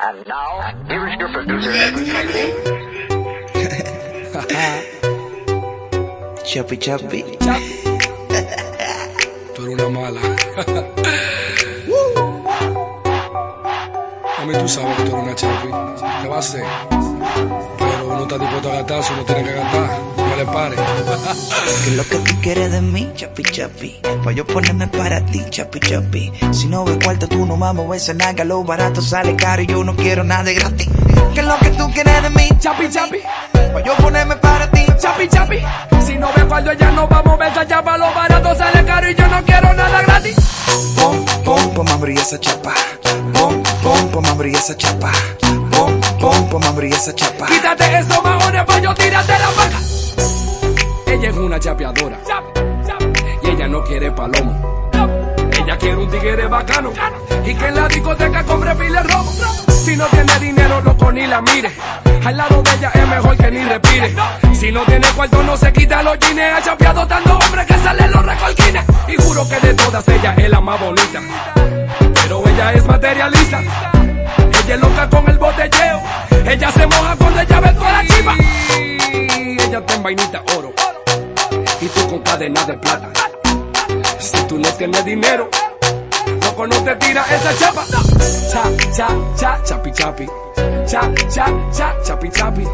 And now, here is your producer, Henry. Chapi chapi. Tú eres una mala. A mí tú sabes que tú eres una chapi. ¿Qué va a hacer? Uno está dispuesto a gastar, si uno tiene que gastar. No le pare. ¿Qué es lo que tú quieres de mí, chapi chapi? Pa' yo ponerme para ti, chapi chapi. Si no ves cuarto, tú no mames, esa naga, lo barato sale caro y yo no quiero nada gratis. ¿Qué es lo que tú quieres de mí, chapi chapi? Pa' yo ponerme para ti, chapi chapi. Si no ve cuando ya no vamos a ver esa chapa, lo barato sale caro y yo no quiero nada gratis. Pom, pom, pom, abrir esa chapa. Pom, pom, pom, abrir esa chapa. Pom, pom, esa chapa. Quítate esos majones pa' yo tírate la vaca. Ella es una chapeadora. Y ella no quiere palomo. Ella quiere un tigre bacano. Y que en la discoteca compre pile robo. Si no tiene dinero, loco, ni la mire. Al lado de ella es mejor que ni respire. Si no tiene cuarto, no se quita los jeans. Ha chapeado tanto hombre que salen los recolquines. Y juro que de todas ella es la más bonita. Pero ella es materialista. Ella loca con el botelleo. Ella se moja cuando ella ve toda la chiva. Ella en vainita oro. Y tú con cadena de plata. Si tú no tienes dinero, loco no te tira esa chapa. Cha, cha, cha, chapi, chapi. Cha, cha, cha, chapi, chapi.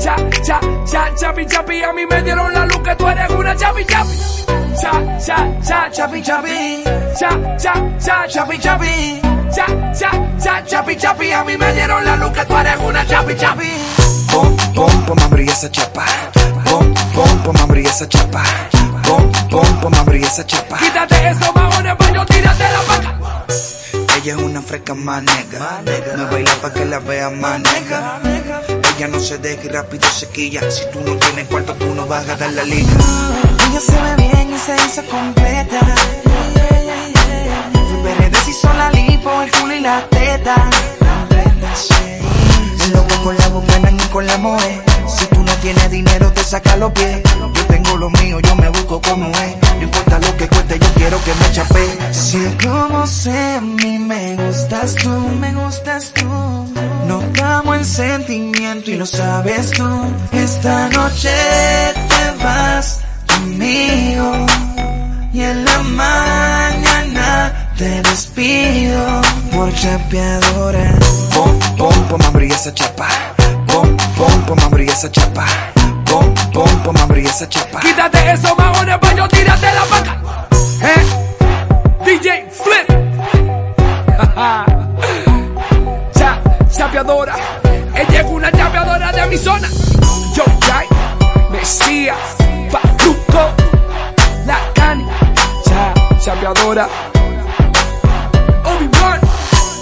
Cha, cha, cha, chapi, chapi. A mí me dieron la luz que tú eres una chapi, chapi. Cha, cha, cha, chapi, chapi. Cha, cha, cha, chapi, chapi. Cha, cha, cha, chapi, chapi. A mí me dieron la luz que tú eres una chapi, chapi. Pom, pom, pom, abrir esa chapa. Pom, pom, pom, abrir esa chapa. Pom, pom, pom, abrir esa chapa. Quítate esos mamones pa' yo tírate la vaca. Ella es una fresca más nega. Me baila pa' que la vea más nega. Ella no se deja y rápido se quilla. Si tú no tienes cuarto, tú no vas a dar la liga. Ella se ve bien y se hizo completa. Veré si son la lipo, el culo y la teta. Loco con la bucana y con la moe. Si tú no tienes dinero, te saca los pies. Yo tengo lo mío, yo me busco como es. No lo que cueste, yo quiero que me chape. Sé como sé, a mí me gustas tú, me gustas tú. No damos en sentimiento y lo sabes tú. Esta noche te vas conmigo y en la mañana te despido por chapeadora. Pom, pom, pom, abrir esa chapa. Pom, pom, pom, abrir esa chapa. Pom, pom, pom, abrir esa chapa. Quítate esos majones pa' yo tírate cha, chapeadora. Ella es una chapeadora de mi zona. Yo, Jai, Mesías, Pacuco, La Cani. Cha, chapeadora. Obi-Wan,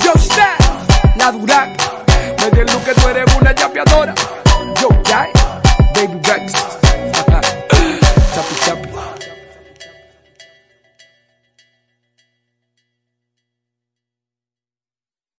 Yo, Stan, La Durac. Me dio el look que tú eres una chapeadora.